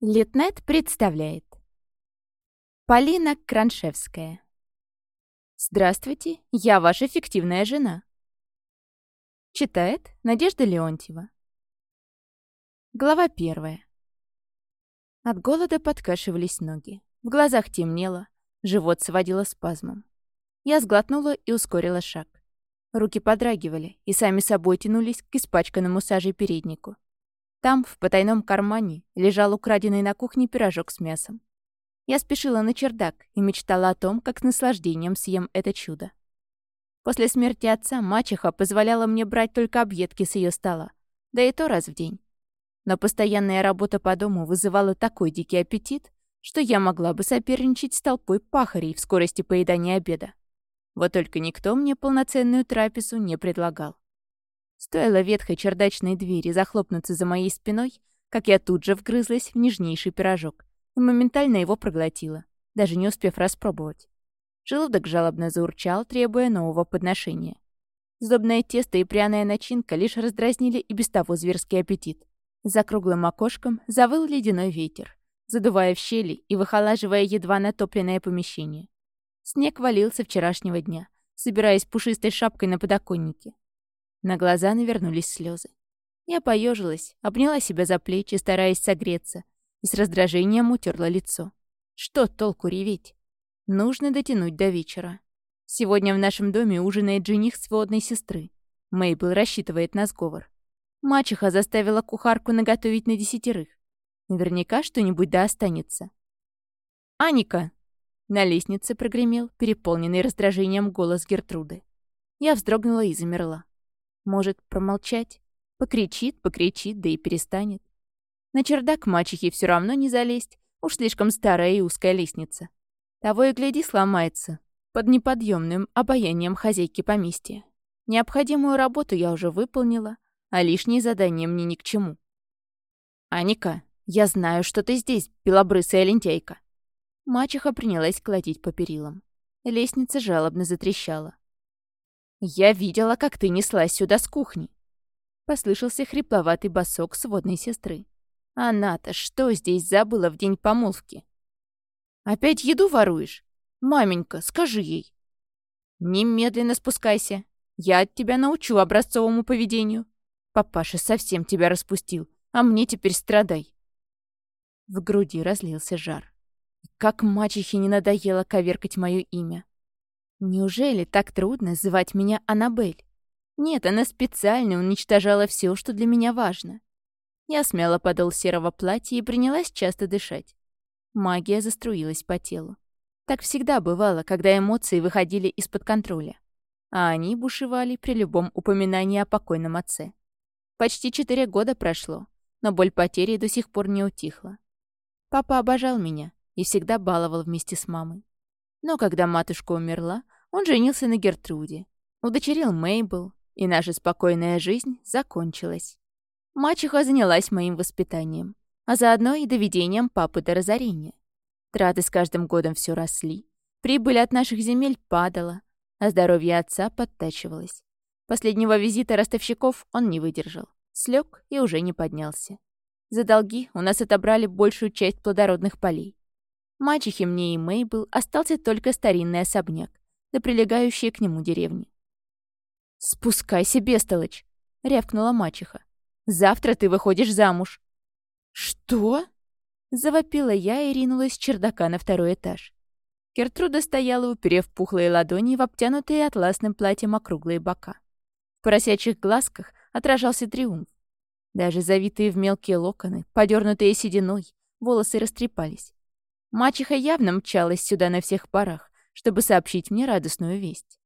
Литнет представляет Полина Краншевская Здравствуйте, я ваша фиктивная жена. Читает Надежда Леонтьева. Глава первая. От голода подкашивались ноги. В глазах темнело, живот сводило спазмом. Я сглотнула и ускорила шаг. Руки подрагивали и сами собой тянулись к испачканному сажей переднику. Там, в потайном кармане, лежал украденный на кухне пирожок с мясом. Я спешила на чердак и мечтала о том, как с наслаждением съем это чудо. После смерти отца мачеха позволяла мне брать только объедки с ее стола, да и то раз в день. Но постоянная работа по дому вызывала такой дикий аппетит, что я могла бы соперничать с толпой пахарей в скорости поедания обеда. Вот только никто мне полноценную трапезу не предлагал. Стоило ветхой чердачной двери захлопнуться за моей спиной, как я тут же вгрызлась в нежнейший пирожок и моментально его проглотила, даже не успев распробовать. Желудок жалобно заурчал, требуя нового подношения. Сдобное тесто и пряная начинка лишь раздразнили и без того зверский аппетит. За круглым окошком завыл ледяной ветер, задувая в щели и выхолаживая едва натопленное помещение. Снег валился вчерашнего дня, собираясь пушистой шапкой на подоконнике. На глаза навернулись слезы. Я поежилась, обняла себя за плечи, стараясь согреться, и с раздражением утерла лицо. Что толку реветь? Нужно дотянуть до вечера. Сегодня в нашем доме ужинает жених сводной сестры. Мейбл рассчитывает на сговор. Мачеха заставила кухарку наготовить на десятерых. Наверняка что-нибудь да останется. «Аника!» На лестнице прогремел переполненный раздражением голос Гертруды. Я вздрогнула и замерла. Может, промолчать? Покричит, покричит, да и перестанет. На чердак мачехи все равно не залезть, уж слишком старая и узкая лестница. Того и гляди сломается, под неподъемным обаянием хозяйки поместья. Необходимую работу я уже выполнила, а лишние задания мне ни к чему. «Аника, я знаю, что ты здесь, белобрысая лентяйка». Мачеха принялась колотить по перилам. Лестница жалобно затрещала. «Я видела, как ты неслась сюда с кухни!» Послышался хрипловатый босок сводной сестры. «Она-то что здесь забыла в день помолвки?» «Опять еду воруешь? Маменька, скажи ей!» «Немедленно спускайся. Я от тебя научу образцовому поведению. Папаша совсем тебя распустил, а мне теперь страдай». В груди разлился жар. Как мачехе не надоело коверкать мое имя. Неужели так трудно звать меня Аннабель? Нет, она специально уничтожала все, что для меня важно. Я смело подол серого платья и принялась часто дышать. Магия заструилась по телу. Так всегда бывало, когда эмоции выходили из-под контроля. А они бушевали при любом упоминании о покойном отце. Почти четыре года прошло, но боль потери до сих пор не утихла. Папа обожал меня и всегда баловал вместе с мамой. Но когда матушка умерла, он женился на Гертруде, удочерил Мейбл, и наша спокойная жизнь закончилась. Мачеха занялась моим воспитанием, а заодно и доведением папы до разорения. Траты с каждым годом все росли, прибыль от наших земель падала, а здоровье отца подтачивалось. Последнего визита ростовщиков он не выдержал, слег и уже не поднялся. За долги у нас отобрали большую часть плодородных полей. Мачехе мне и Мейбл остался только старинный особняк, да прилегающие к нему деревни. «Спускайся, бестолочь!» — рявкнула мачеха. «Завтра ты выходишь замуж». «Что?» — завопила я и ринулась с чердака на второй этаж. Гертруда стояла, уперев пухлые ладони в обтянутые атласным платьем округлые бока. В поросячьих глазках отражался триумф. Даже завитые в мелкие локоны, подернутые сединой, волосы растрепались. Мачеха явно мчалась сюда на всех парах, чтобы сообщить мне радостную весть.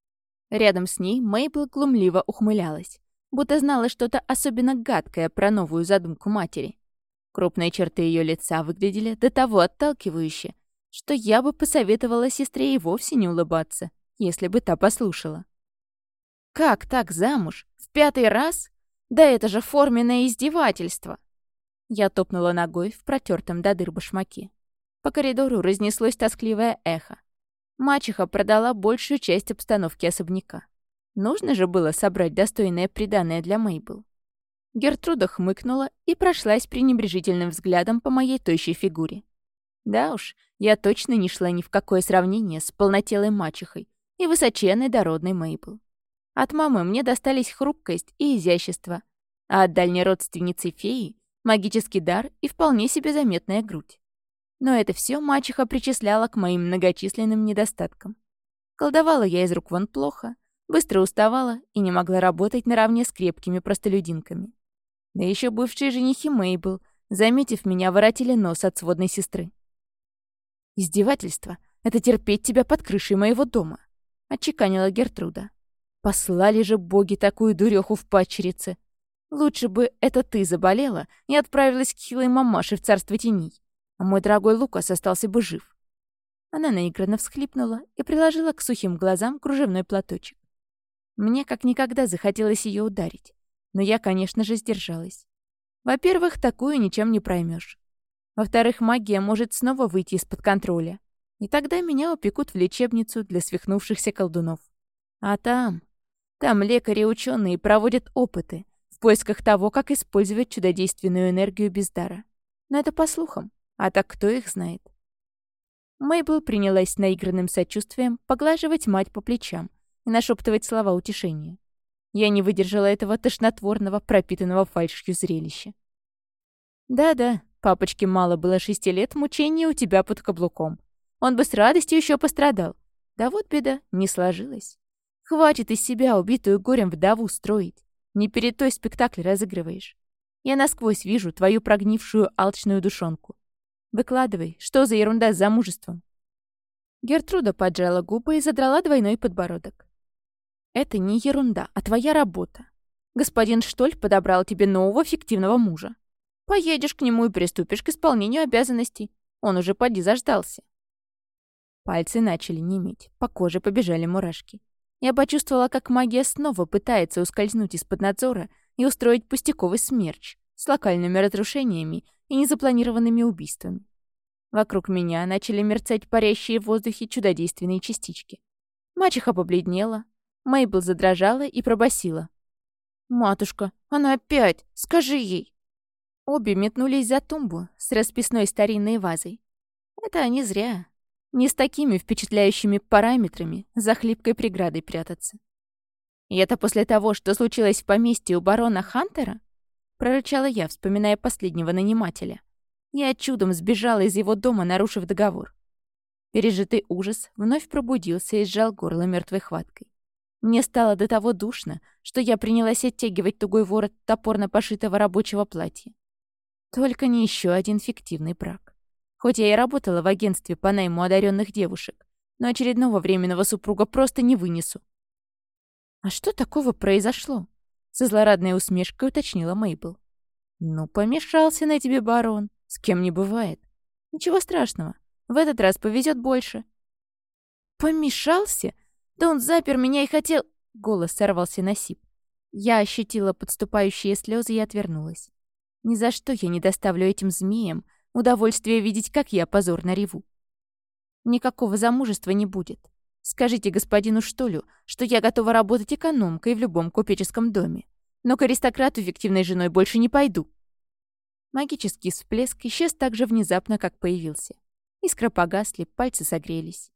Рядом с ней Мейбл глумливо ухмылялась, будто знала что-то особенно гадкое про новую задумку матери. Крупные черты ее лица выглядели до того отталкивающе, что я бы посоветовала сестре и вовсе не улыбаться, если бы та послушала. «Как так замуж? В пятый раз? Да это же форменное издевательство!» Я топнула ногой в протертом до дыр башмаке. По коридору разнеслось тоскливое эхо. Мачеха продала большую часть обстановки особняка. Нужно же было собрать достойное приданное для Мейбл. Гертруда хмыкнула и прошлась пренебрежительным взглядом по моей тощей фигуре. Да уж, я точно не шла ни в какое сравнение с полнотелой мачехой и высоченной дородной Мейбл. От мамы мне достались хрупкость и изящество, а от дальней родственницы феи — магический дар и вполне себе заметная грудь. Но это все мачеха причисляла к моим многочисленным недостаткам. Колдовала я из рук вон плохо, быстро уставала и не могла работать наравне с крепкими простолюдинками. Да еще бывшие женихи Мейбл, заметив меня, воротили нос от сводной сестры. «Издевательство — это терпеть тебя под крышей моего дома», — отчеканила Гертруда. «Послали же боги такую дуреху в падчерице. Лучше бы это ты заболела и отправилась к хилой мамаше в царство теней, мой дорогой Лукас остался бы жив». Она наигранно всхлипнула и приложила к сухим глазам кружевной платочек. Мне как никогда захотелось ее ударить. Но я, конечно же, сдержалась. Во-первых, такую ничем не проймешь. Во-вторых, магия может снова выйти из-под контроля. И тогда меня упекут в лечебницу для свихнувшихся колдунов. А там... Там лекари и ученые проводят опыты в поисках того, как использовать чудодейственную энергию без дара. Но это по слухам. А так кто их знает? Мейбл принялась наигранным сочувствием поглаживать мать по плечам и нашептывать слова утешения. Я не выдержала этого тошнотворного, пропитанного фальшью зрелища. «Да-да, папочке мало было шести лет мучений у тебя под каблуком. Он бы с радостью еще пострадал. Да вот беда, не сложилось. Хватит из себя убитую горем вдову строить. Не перед той спектакль разыгрываешь. Я насквозь вижу твою прогнившую алчную душонку. Выкладывай, что за ерунда с замужеством?» Гертруда поджала губы и задрала двойной подбородок. Это не ерунда, а твоя работа. Господин Штоль подобрал тебе нового фиктивного мужа. Поедешь к нему и приступишь к исполнению обязанностей. Он уже поди заждался. Пальцы начали неметь, по коже побежали мурашки. Я почувствовала, как магия снова пытается ускользнуть из-под надзора и устроить пустяковый смерч с локальными разрушениями и незапланированными убийствами. Вокруг меня начали мерцать парящие в воздухе чудодейственные частички. Мачеха побледнела, Мейбл задрожала и пробасила. «Матушка, она опять! Скажи ей!» Обе метнулись за тумбу с расписной старинной вазой. Это они зря. Не с такими впечатляющими параметрами за хлипкой преградой прятаться. «И это после того, что случилось в поместье у барона Хантера?» Прорычала я, вспоминая последнего нанимателя. Я чудом сбежала из его дома, нарушив договор. Пережитый ужас вновь пробудился и сжал горло мертвой хваткой. Мне стало до того душно, что я принялась оттягивать тугой ворот топорно пошитого рабочего платья. Только не еще один фиктивный брак. Хоть я и работала в агентстве по найму одаренных девушек, но очередного временного супруга просто не вынесу. «А что такого произошло?» Со злорадной усмешкой уточнила Мейбл. «Ну, помешался на тебе барон. С кем не бывает. Ничего страшного. В этот раз повезет больше». «Помешался? Да он запер меня и хотел...» Голос сорвался на сип. Я ощутила подступающие слезы и отвернулась. Ни за что я не доставлю этим змеям удовольствие видеть, как я позорно реву. Никакого замужества не будет. Скажите господину Штолю, что я готова работать экономкой в любом купеческом доме, но к аристократу фиктивной женой больше не пойду. Магический всплеск исчез так же внезапно, как появился. Искры погасли, пальцы согрелись.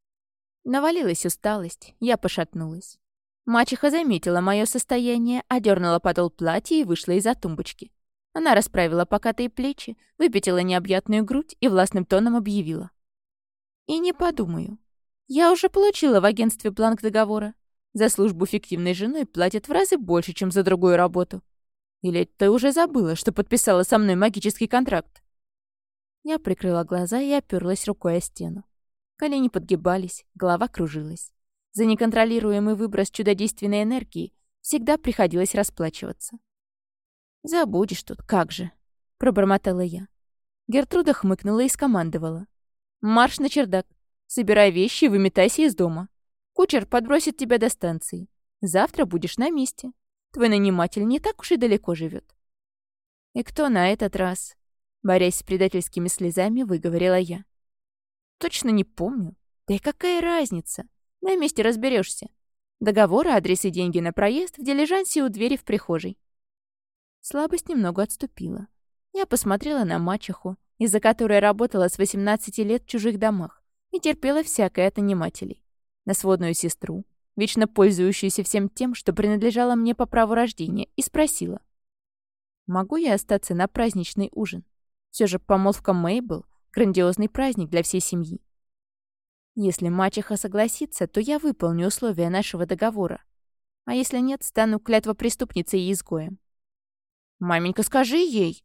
Навалилась усталость, я пошатнулась. Мачеха заметила мое состояние, одернула подол платья и вышла из-за тумбочки. Она расправила покатые плечи, выпятила необъятную грудь и властным тоном объявила. «И не подумаю. Я уже получила в агентстве бланк договора. За службу фиктивной женой платят в разы больше, чем за другую работу. Или ты уже забыла, что подписала со мной магический контракт?» Я прикрыла глаза и оперлась рукой о стену. Колени подгибались, голова кружилась. За неконтролируемый выброс чудодейственной энергии всегда приходилось расплачиваться. «Забудешь тут, как же!» — пробормотала я. Гертруда хмыкнула и скомандовала. «Марш на чердак. Собирай вещи и выметайся из дома. Кучер подбросит тебя до станции. Завтра будешь на месте. Твой наниматель не так уж и далеко живет. «И кто на этот раз?» Борясь с предательскими слезами, выговорила я. Точно не помню. Да и какая разница? На месте разберешься. Договор, адрес и деньги на проезд в дилижансе у двери в прихожей. Слабость немного отступила. Я посмотрела на мачеху, из-за которой работала с 18 лет в чужих домах и терпела всякое от нанимателей. На сводную сестру, вечно пользующуюся всем тем, что принадлежало мне по праву рождения, и спросила. «Могу я остаться на праздничный ужин? Все же помолвка Мейбл — грандиозный праздник для всей семьи. Если мачеха согласится, то я выполню условия нашего договора. А если нет, стану клятвопреступницей и изгоем. «Маменька, скажи ей!»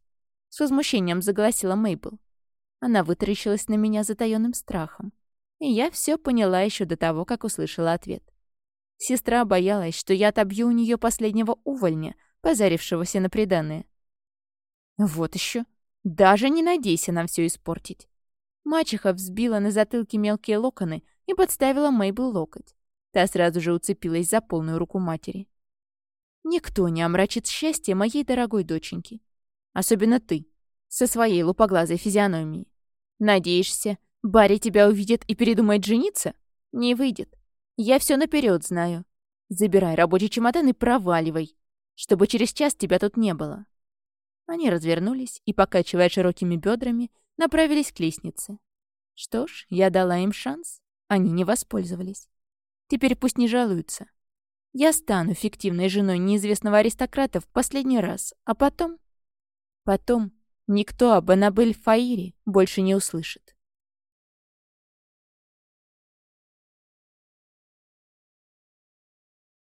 С возмущением загласила Мейбл. Она вытаращилась на меня затаённым страхом. И я все поняла еще до того, как услышала ответ. Сестра боялась, что я отобью у нее последнего увольня, позарившегося на преданное. Вот еще. Даже не надейся нам все испортить. Мачеха взбила на затылке мелкие локоны и подставила Мейбл локоть. Та сразу же уцепилась за полную руку матери. «Никто не омрачит счастье моей дорогой доченьки. Особенно ты, со своей лупоглазой физиономией. Надеешься, Барри тебя увидит и передумает жениться? Не выйдет. Я все наперед знаю. Забирай рабочий чемодан и проваливай, чтобы через час тебя тут не было». Они развернулись и, покачивая широкими бедрами, направились к лестнице. Что ж, я дала им шанс. Они не воспользовались. Теперь пусть не жалуются. Я стану фиктивной женой неизвестного аристократа в последний раз, а потом... Потом никто об Аннабель Фаире больше не услышит.